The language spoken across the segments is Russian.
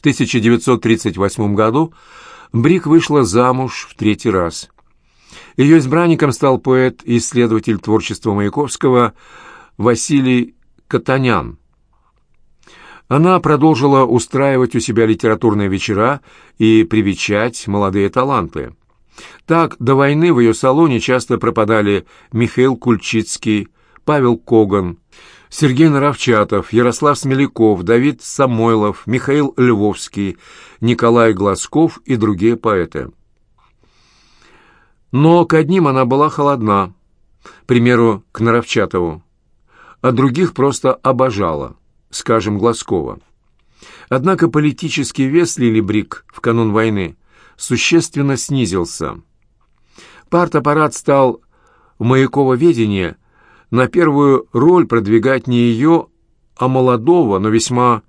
В 1938 году Брик вышла замуж в третий раз. Ее избранником стал поэт и исследователь творчества Маяковского Василий Катанян. Она продолжила устраивать у себя литературные вечера и привечать молодые таланты. Так, до войны в ее салоне часто пропадали Михаил Кульчицкий, Павел Коган, Сергей Наровчатов, Ярослав Смеляков, Давид Самойлов, Михаил Львовский, Николай Глазков и другие поэты. Но к одним она была холодна, к примеру, к Наровчатову, а других просто обожала, скажем, Глазкова. Однако политический вес Лили Брик в канун войны существенно снизился. Партаппарат стал в Маяково видение на первую роль продвигать не ее, а молодого, но весьма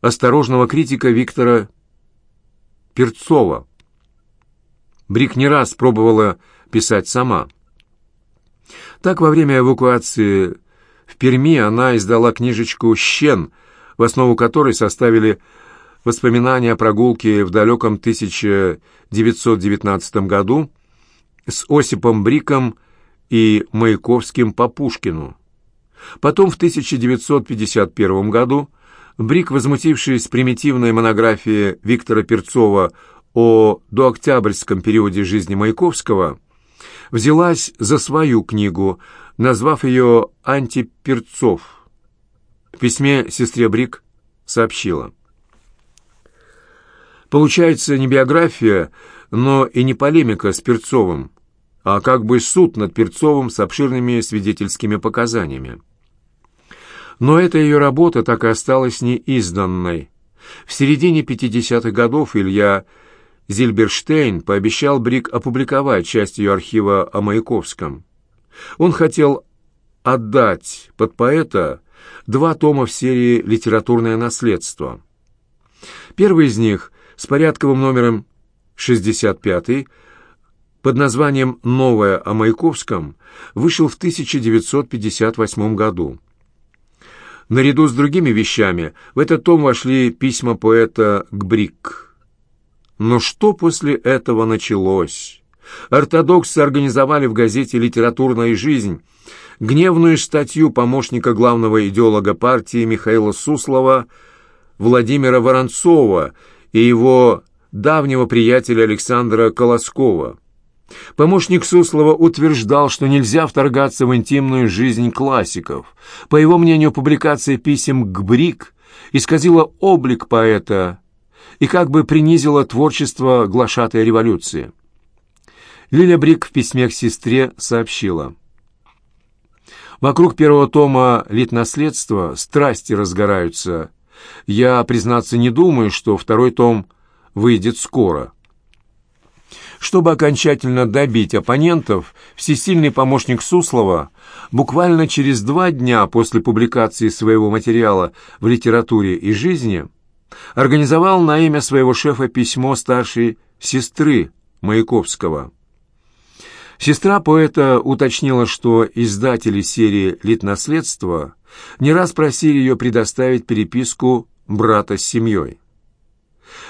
осторожного критика Виктора Перцова. Брик не раз пробовала писать сама. Так, во время эвакуации в Перми она издала книжечку «Щен», в основу которой составили воспоминания о прогулке в далеком 1919 году с Осипом Бриком и Маяковским по Пушкину. Потом в 1951 году Брик, возмутившись примитивной монографией Виктора Перцова о дооктябрьском периоде жизни Маяковского, взялась за свою книгу, назвав ее «Антиперцов». В письме сестре Брик сообщила. Получается не биография, но и не полемика с Перцовым, а как бы суд над Перцовым с обширными свидетельскими показаниями. Но эта ее работа так и осталась неизданной. В середине 50-х годов Илья Зильберштейн пообещал Брик опубликовать часть ее архива о Маяковском. Он хотел отдать под поэта два тома в серии «Литературное наследство». Первый из них с порядковым номером 65 под названием «Новое о Маяковском» вышел в 1958 году. Наряду с другими вещами в этот том вошли письма поэта к Брик. Но что после этого началось? Ортодоксы организовали в газете «Литературная жизнь» гневную статью помощника главного идеолога партии Михаила Суслова Владимира Воронцова и его давнего приятеля Александра Колоскова. Помощник Суслова утверждал, что нельзя вторгаться в интимную жизнь классиков. По его мнению, публикация писем к Брик исказила облик поэта и как бы принизила творчество глашатой революции. Лиля Брик в письме к сестре сообщила. «Вокруг первого тома «Литнаследство» страсти разгораются. Я, признаться, не думаю, что второй том выйдет скоро». Чтобы окончательно добить оппонентов, всесильный помощник Суслова буквально через два дня после публикации своего материала в литературе и жизни организовал на имя своего шефа письмо старшей сестры Маяковского. Сестра поэта уточнила, что издатели серии «Литнаследство» не раз просили ее предоставить переписку брата с семьей.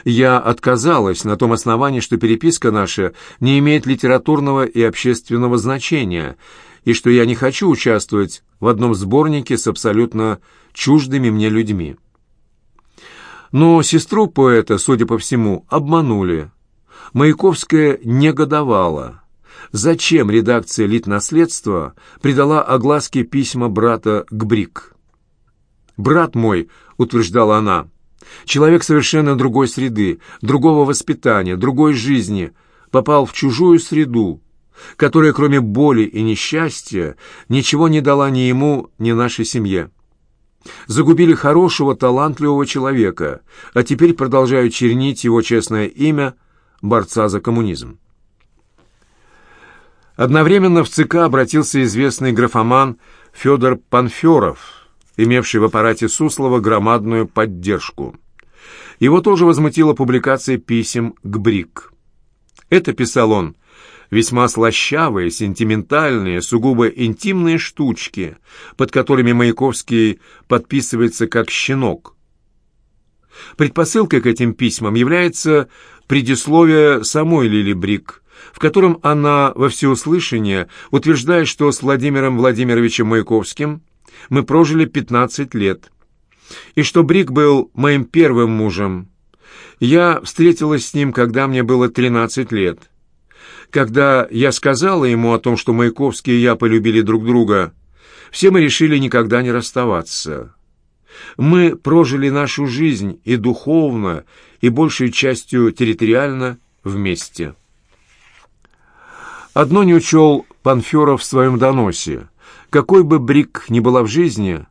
Я отказалась на том основании, что переписка наша не имеет литературного и общественного значения, и что я не хочу участвовать в одном сборнике с абсолютно чуждыми мне людьми. Но сестру поэта, судя по всему, обманули. Маяковская негодовала. Зачем редакция «Литнаследства» придала огласке письма брата к Брик? «Брат мой», — утверждала она, — Человек совершенно другой среды, другого воспитания, другой жизни попал в чужую среду, которая, кроме боли и несчастья, ничего не дала ни ему, ни нашей семье. Загубили хорошего, талантливого человека, а теперь продолжают чернить его честное имя борца за коммунизм. Одновременно в ЦК обратился известный графоман Федор Панферов – имевший в аппарате Суслова громадную поддержку. Его тоже возмутила публикация писем к БРИК. Это, писал он, весьма слащавые, сентиментальные, сугубо интимные штучки, под которыми Маяковский подписывается как щенок. Предпосылкой к этим письмам является предисловие самой Лили Брик, в котором она во всеуслышание утверждает, что с Владимиром Владимировичем Маяковским мы прожили 15 лет, и что Брик был моим первым мужем. Я встретилась с ним, когда мне было 13 лет. Когда я сказала ему о том, что Маяковский и я полюбили друг друга, все мы решили никогда не расставаться. Мы прожили нашу жизнь и духовно, и большей частью территориально вместе. Одно не учел Панферов в своем доносе. Какой бы Брик ни была в жизни,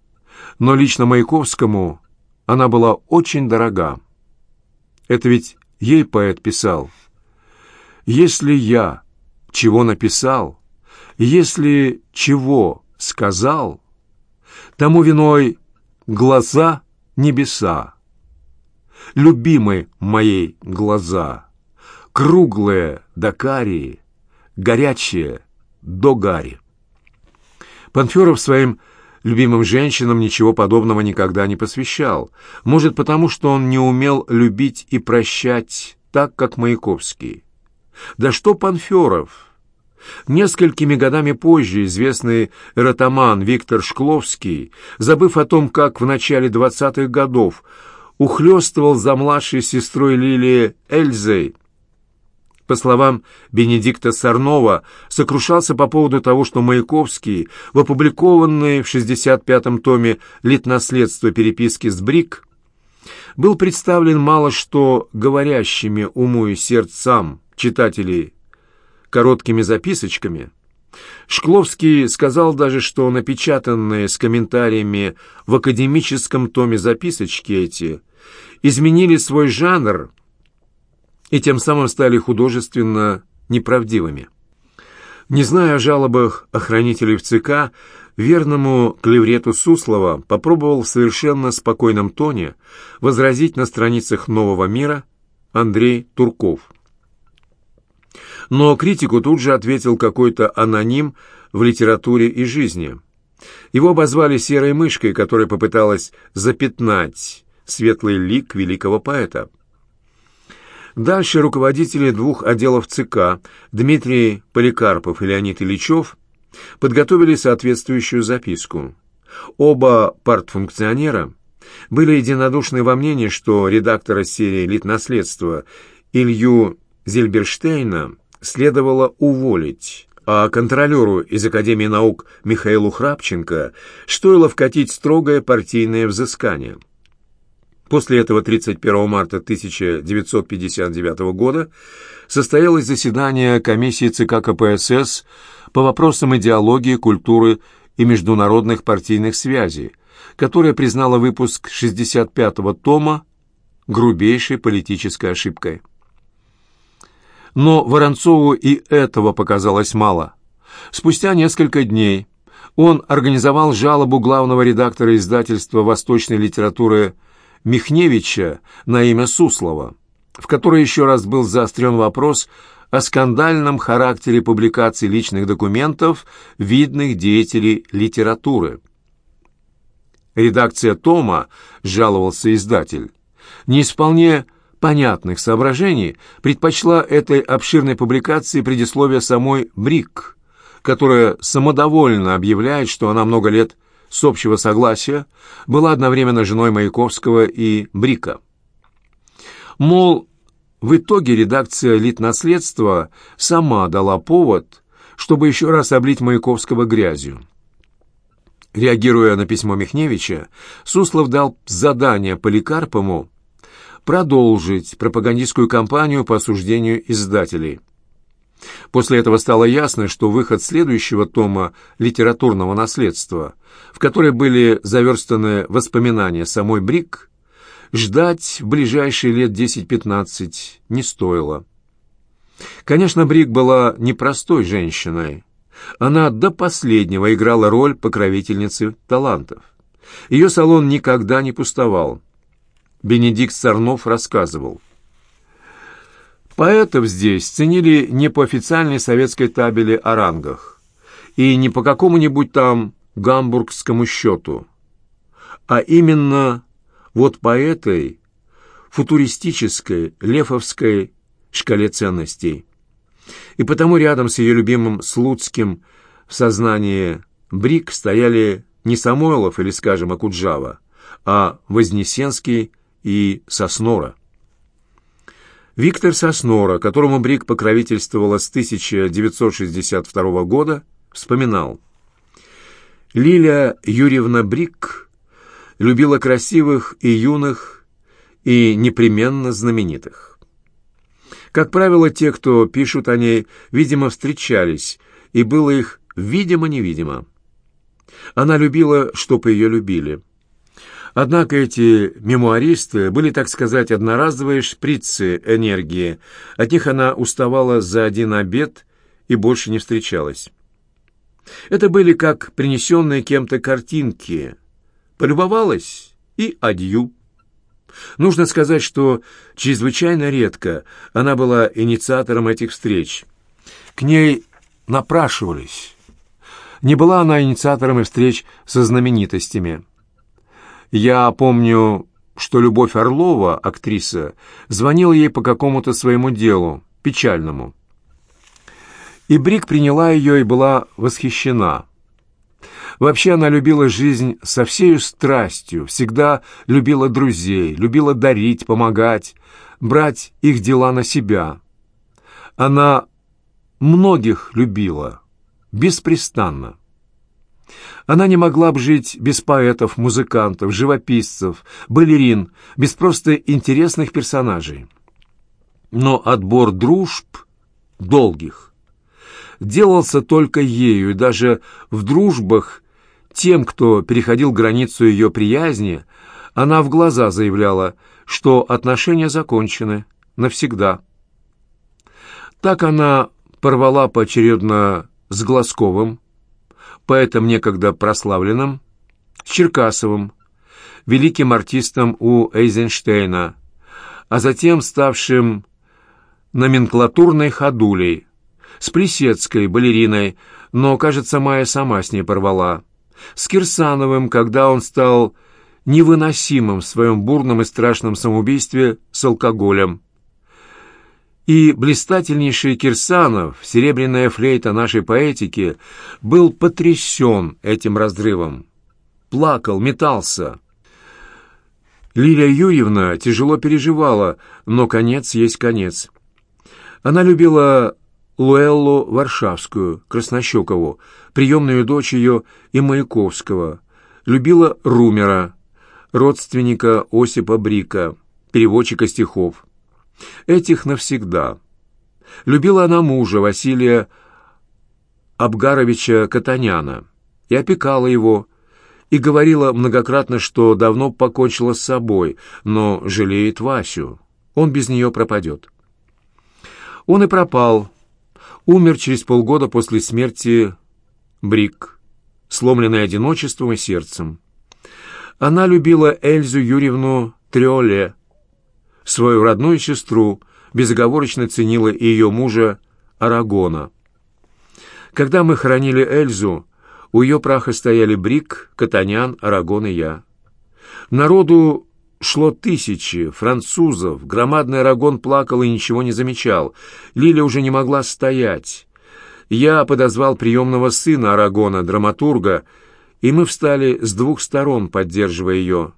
но лично Маяковскому она была очень дорога. Это ведь ей поэт писал. «Если я чего написал, если чего сказал, тому виной глаза небеса, любимой моей глаза, круглые до карии, горячие до гари. Панферов своим любимым женщинам ничего подобного никогда не посвящал. Может, потому что он не умел любить и прощать так, как Маяковский. Да что Панферов? Несколькими годами позже известный эротоман Виктор Шкловский, забыв о том, как в начале двадцатых годов ухлёстывал за младшей сестрой Лилии Эльзой, по словам Бенедикта Сарнова, сокрушался по поводу того, что Маяковский в опубликованной в 65-м томе «Литнаследство переписки с Брик» был представлен мало что говорящими уму и сердцам читателей короткими записочками. Шкловский сказал даже, что напечатанные с комментариями в академическом томе записочки эти изменили свой жанр и тем самым стали художественно неправдивыми. Не зная о жалобах охранителей в ЦК, верному клеврету Суслова попробовал в совершенно спокойном тоне возразить на страницах «Нового мира» Андрей Турков. Но критику тут же ответил какой-то аноним в литературе и жизни. Его обозвали серой мышкой, которая попыталась запятнать светлый лик великого поэта. Дальше руководители двух отделов ЦК Дмитрий Поликарпов и Леонид Ильичев подготовили соответствующую записку. Оба партфункционера были единодушны во мнении, что редактора серии «Литнаследство» Илью Зельберштейна следовало уволить, а контролеру из Академии наук Михаилу Храпченко стоило вкатить строгое партийное взыскание – После этого 31 марта 1959 года состоялось заседание комиссии ЦК КПСС по вопросам идеологии, культуры и международных партийных связей, которая признала выпуск 65-го тома грубейшей политической ошибкой. Но Воронцову и этого показалось мало. Спустя несколько дней он организовал жалобу главного редактора издательства восточной литературы Михневича на имя Суслова, в которой еще раз был заострен вопрос о скандальном характере публикации личных документов видных деятелей литературы. Редакция Тома, жаловался издатель, не исполняя понятных соображений, предпочла этой обширной публикации предисловие самой Брик, которая самодовольно объявляет, что она много лет с общего согласия была одновременно женой Маяковского и Брика. Мол, в итоге редакция «Литнаследства» сама дала повод, чтобы еще раз облить Маяковского грязью. Реагируя на письмо Михневича, Суслов дал задание Поликарпову продолжить пропагандистскую кампанию по осуждению издателей – После этого стало ясно, что выход следующего тома литературного наследства, в который были заверстаны воспоминания самой Брик, ждать в ближайшие лет 10-15 не стоило. Конечно, Брик была непростой женщиной. Она до последнего играла роль покровительницы талантов. Ее салон никогда не пустовал. Бенедикт Сарнов рассказывал – Поэтов здесь ценили не по официальной советской табели о рангах и не по какому-нибудь там гамбургскому счету, а именно вот по этой футуристической, лефовской шкале ценностей. И потому рядом с ее любимым Слуцким в сознании Брик стояли не Самойлов или, скажем, Акуджава, а Вознесенский и Соснора. Виктор Соснора, которому Брик покровительствовала с 1962 года, вспоминал. Лилия Юрьевна Брик любила красивых и юных, и непременно знаменитых. Как правило, те, кто пишут о ней, видимо, встречались, и было их видимо-невидимо. Она любила, чтобы ее любили. Однако эти мемуаристы были, так сказать, одноразовые шприцы энергии. От них она уставала за один обед и больше не встречалась. Это были как принесенные кем-то картинки. Полюбовалась и адью. Нужно сказать, что чрезвычайно редко она была инициатором этих встреч. К ней напрашивались. Не была она инициатором встреч со знаменитостями. Я помню, что Любовь Орлова, актриса, звонила ей по какому-то своему делу, печальному. И Брик приняла ее и была восхищена. Вообще она любила жизнь со всей страстью, всегда любила друзей, любила дарить, помогать, брать их дела на себя. Она многих любила, беспрестанно. Она не могла бы жить без поэтов, музыкантов, живописцев, балерин, без просто интересных персонажей. Но отбор дружб, долгих, делался только ею, и даже в дружбах тем, кто переходил границу ее приязни, она в глаза заявляла, что отношения закончены навсегда. Так она порвала поочередно с Глазковым, поэтом некогда прославленным, Черкасовым, великим артистом у Эйзенштейна, а затем ставшим номенклатурной ходулей, с Плесецкой, балериной, но, кажется, Майя сама с ней порвала, с Кирсановым, когда он стал невыносимым в своем бурном и страшном самоубийстве с алкоголем, и блистательнейший Кирсанов, серебряная флейта нашей поэтики, был потрясен этим разрывом. Плакал, метался. Лилия Юрьевна тяжело переживала, но конец есть конец. Она любила Луэллу Варшавскую, Краснощекову, приемную дочь ее и Маяковского, любила Румера, родственника Осипа Брика, переводчика стихов. Этих навсегда. Любила она мужа, Василия Абгаровича Катаняна, и опекала его, и говорила многократно, что давно покончила с собой, но жалеет Васю. Он без нее пропадет. Он и пропал. Умер через полгода после смерти Брик, сломленный одиночеством и сердцем. Она любила Эльзу Юрьевну Триоле, свою родную сестру, безоговорочно ценила и ее мужа Арагона. Когда мы хоронили Эльзу, у ее праха стояли Брик, Катанян, Арагон и я. Народу шло тысячи, французов, громадный Арагон плакал и ничего не замечал. Лиля уже не могла стоять. Я подозвал приемного сына Арагона, драматурга, и мы встали с двух сторон, поддерживая ее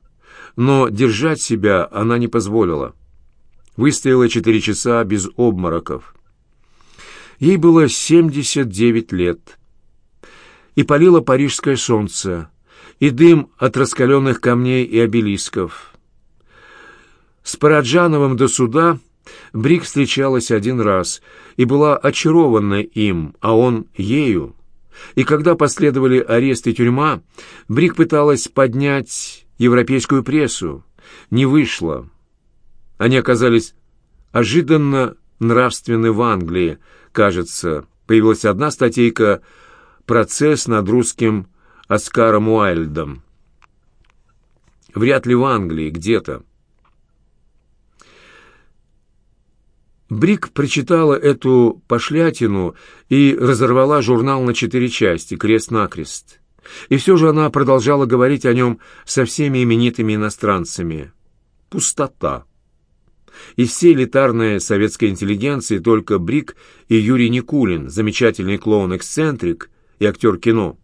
но держать себя она не позволила. Выстояла четыре часа без обмороков. Ей было 79 лет. И палило парижское солнце, и дым от раскаленных камней и обелисков. С Параджановым до суда Брик встречалась один раз и была очарована им, а он ею. И когда последовали арест и тюрьма, Брик пыталась поднять европейскую прессу. Не вышло. Они оказались ожиданно нравственны в Англии. Кажется, появилась одна статейка «Процесс над русским Оскаром Уайльдом». Вряд ли в Англии, где-то. Брик прочитала эту пошлятину и разорвала журнал на четыре части, крест-накрест. И все же она продолжала говорить о нем со всеми именитыми иностранцами. Пустота. Из всей элитарной советской интеллигенции только Брик и Юрий Никулин, замечательный клоун-эксцентрик и актер кино,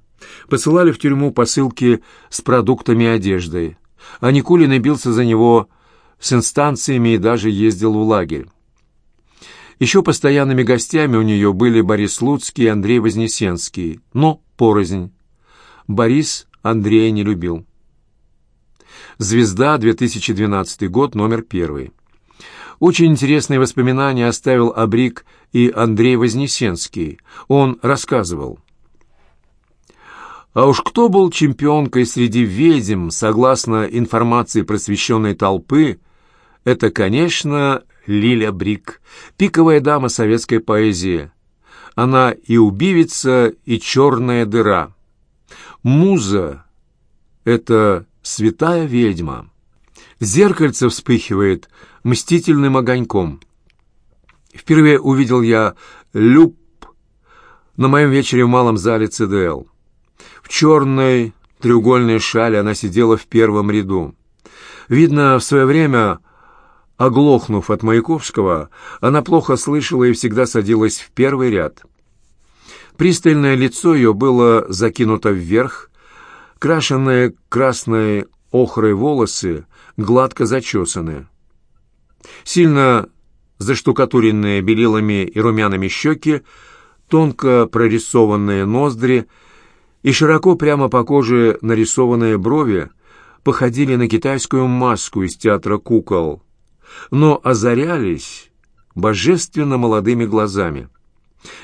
посылали в тюрьму посылки с продуктами и одеждой, а Никулин и бился за него с инстанциями и даже ездил в лагерь. Еще постоянными гостями у нее были Борис Луцкий и Андрей Вознесенский, но порознь. Борис Андрея не любил. «Звезда», 2012 год, номер первый. Очень интересные воспоминания оставил Абрик и Андрей Вознесенский. Он рассказывал. А уж кто был чемпионкой среди ведьм, согласно информации просвещенной толпы, это, конечно, Лиля Брик, пиковая дама советской поэзии. Она и убивица, и черная дыра. Муза — это святая ведьма. Зеркальце вспыхивает мстительным огоньком. Впервые увидел я Люб на моем вечере в малом зале ЦДЛ. В черной треугольной шале она сидела в первом ряду. Видно, в свое время, оглохнув от Маяковского, она плохо слышала и всегда садилась в первый ряд. Пристальное лицо ее было закинуто вверх, крашенные красной охрой волосы гладко зачесаны. Сильно заштукатуренные белилами и румяными щеки, тонко прорисованные ноздри и широко прямо по коже нарисованные брови походили на китайскую маску из театра кукол, но озарялись божественно молодыми глазами.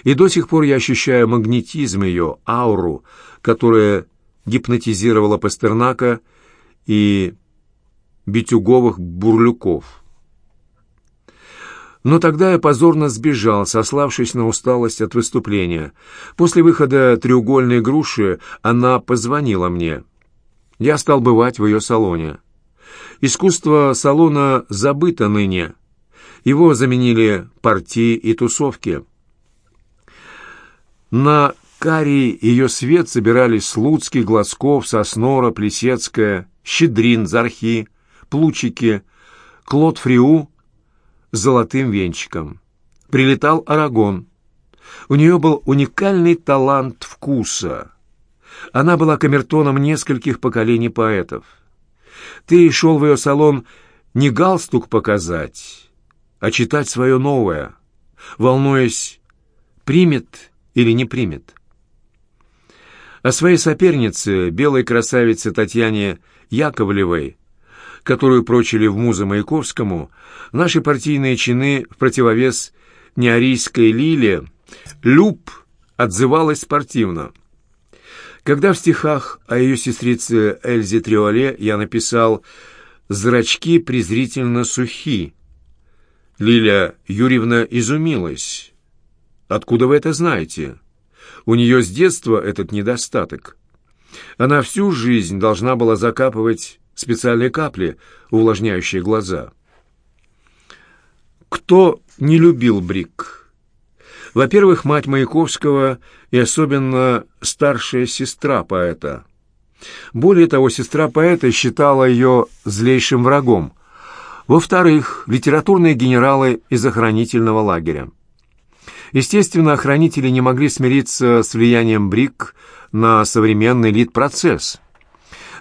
И до сих пор я ощущаю магнетизм ее, ауру, которая гипнотизировала Пастернака и битюговых бурлюков. Но тогда я позорно сбежал, сославшись на усталость от выступления. После выхода «Треугольной груши» она позвонила мне. Я стал бывать в ее салоне. Искусство салона забыто ныне. Его заменили партии и тусовки. На карий ее свет собирались Слуцкий, Глазков, Соснора, Плесецкая, Щедрин, Зархи, Плучики, Клод Фриу с золотым венчиком. Прилетал Арагон. У нее был уникальный талант вкуса. Она была камертоном нескольких поколений поэтов. Ты шел в ее салон не галстук показать, а читать свое новое, волнуясь, примет или не примет. О своей сопернице, белой красавице Татьяне Яковлевой, которую прочили в музы Маяковскому, наши партийные чины в противовес неарийской лиле, Люб отзывалась спортивно. Когда в стихах о ее сестрице Эльзе Триоле я написал «Зрачки презрительно сухи», Лиля Юрьевна изумилась. «Откуда вы это знаете? У нее с детства этот недостаток. Она всю жизнь должна была закапывать специальные капли, увлажняющие глаза. Кто не любил Брик? Во-первых, мать Маяковского и особенно старшая сестра поэта. Более того, сестра поэта считала ее злейшим врагом. Во-вторых, литературные генералы из охранительного лагеря. Естественно, охранители не могли смириться с влиянием Брик на современный лид-процесс –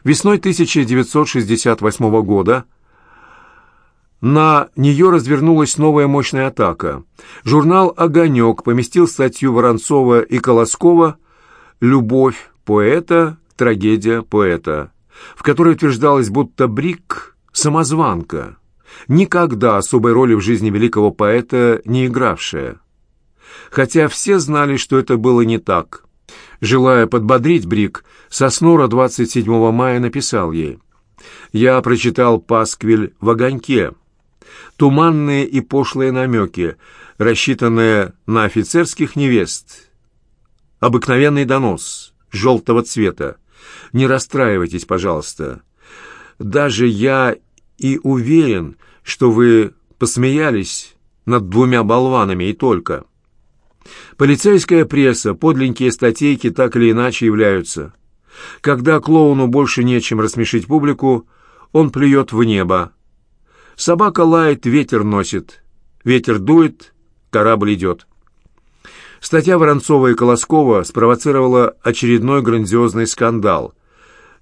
Весной 1968 года на нее развернулась новая мощная атака. Журнал «Огонек» поместил статью Воронцова и Колоскова «Любовь поэта, трагедия поэта», в которой утверждалось, будто Брик – самозванка, никогда особой роли в жизни великого поэта не игравшая. Хотя все знали, что это было не так – Желая подбодрить Брик, Соснора 27 мая написал ей «Я прочитал пасквиль в огоньке. Туманные и пошлые намеки, рассчитанные на офицерских невест. Обыкновенный донос, желтого цвета. Не расстраивайтесь, пожалуйста. Даже я и уверен, что вы посмеялись над двумя болванами и только». Полицейская пресса, подленькие статейки так или иначе являются. Когда клоуну больше нечем рассмешить публику, он плюет в небо. Собака лает, ветер носит. Ветер дует, корабль идет. Статья Воронцова и Колоскова спровоцировала очередной грандиозный скандал.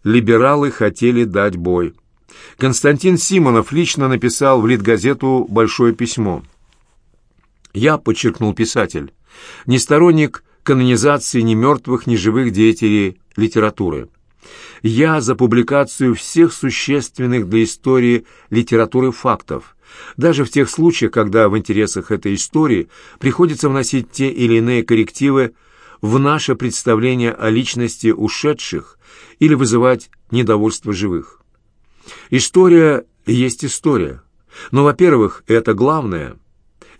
Либералы хотели дать бой. Константин Симонов лично написал в Литгазету большое письмо. «Я», — подчеркнул писатель, — «не сторонник канонизации ни мертвых, ни живых деятелей литературы. Я за публикацию всех существенных для истории литературы фактов, даже в тех случаях, когда в интересах этой истории приходится вносить те или иные коррективы в наше представление о личности ушедших или вызывать недовольство живых. История есть история. Но, во-первых, это главное.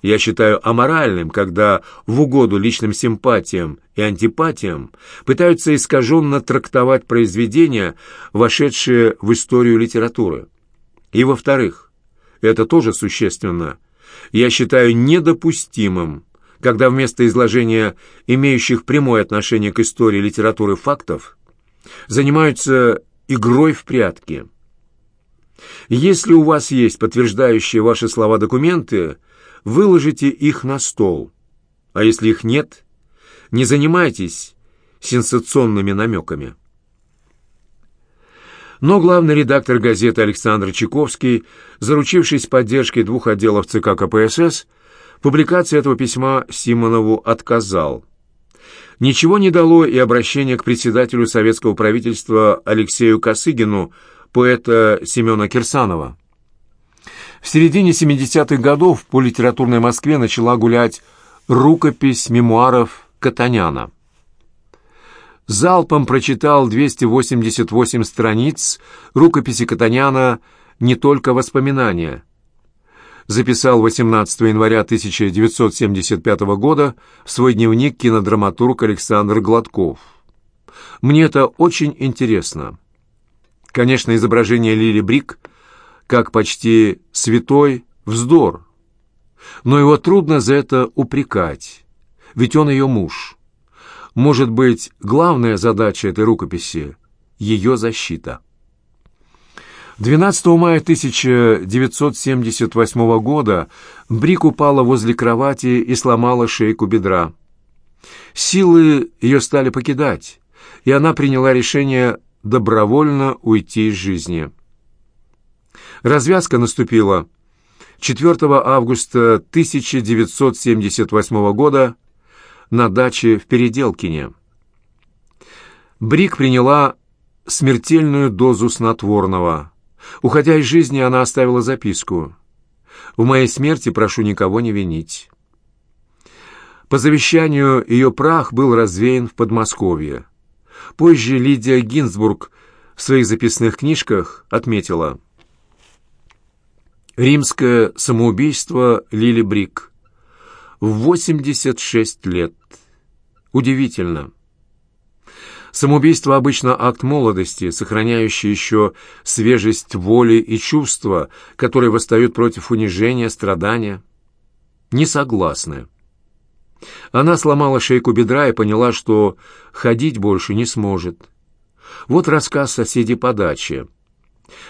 Я считаю аморальным, когда в угоду личным симпатиям и антипатиям пытаются искаженно трактовать произведения, вошедшие в историю литературы. И, во-вторых, это тоже существенно, я считаю недопустимым, когда вместо изложения имеющих прямое отношение к истории литературы фактов занимаются игрой в прятки – если у вас есть подтверждающие ваши слова документы, выложите их на стол. А если их нет, не занимайтесь сенсационными намеками. Но главный редактор газеты Александр Чайковский, заручившись поддержкой двух отделов ЦК КПСС, публикации этого письма Симонову отказал. Ничего не дало и обращение к председателю советского правительства Алексею Косыгину поэта Семена Кирсанова. В середине 70-х годов по литературной Москве начала гулять рукопись мемуаров Катаняна. Залпом прочитал 288 страниц рукописи Катаняна «Не только воспоминания». Записал 18 января 1975 года в свой дневник кинодраматург Александр Гладков. «Мне это очень интересно». Конечно, изображение Лили Брик, как почти святой, вздор. Но его трудно за это упрекать, ведь он ее муж. Может быть, главная задача этой рукописи — ее защита. 12 мая 1978 года Брик упала возле кровати и сломала шейку бедра. Силы ее стали покидать, и она приняла решение добровольно уйти из жизни. Развязка наступила 4 августа 1978 года на даче в Переделкине. Брик приняла смертельную дозу снотворного. Уходя из жизни, она оставила записку. «В моей смерти прошу никого не винить». По завещанию ее прах был развеян в Подмосковье. Позже Лидия Гинзбург в своих записных книжках отметила «Римское самоубийство Лили Брик. В 86 лет. Удивительно». Самоубийство обычно акт молодости, сохраняющий еще свежесть воли и чувства, которые восстают против унижения, страдания. Не согласны. Она сломала шейку бедра и поняла, что ходить больше не сможет. Вот рассказ соседей по даче.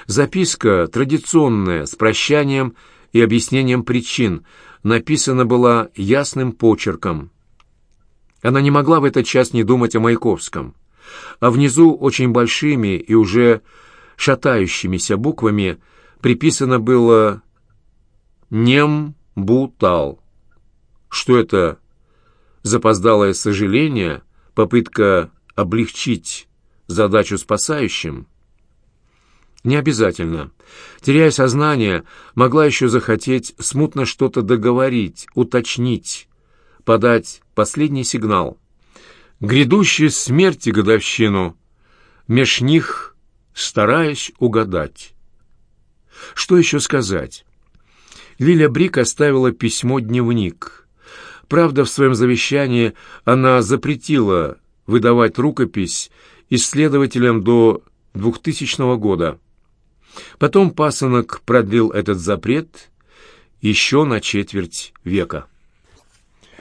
Записка традиционная, с прощанием и объяснением причин, написана была ясным почерком. Она не могла в этот час не думать о Маяковском. А внизу очень большими и уже шатающимися буквами приписано было «Нем Бутал». Что это запоздалое сожаление, попытка облегчить задачу спасающим? Не обязательно. Теряя сознание, могла еще захотеть смутно что-то договорить, уточнить, подать последний сигнал. Грядущей смерти годовщину, меж них стараясь угадать. Что еще сказать? Лиля Брик оставила письмо-дневник — Правда, в своем завещании она запретила выдавать рукопись исследователям до 2000 года. Потом пасынок продлил этот запрет еще на четверть века.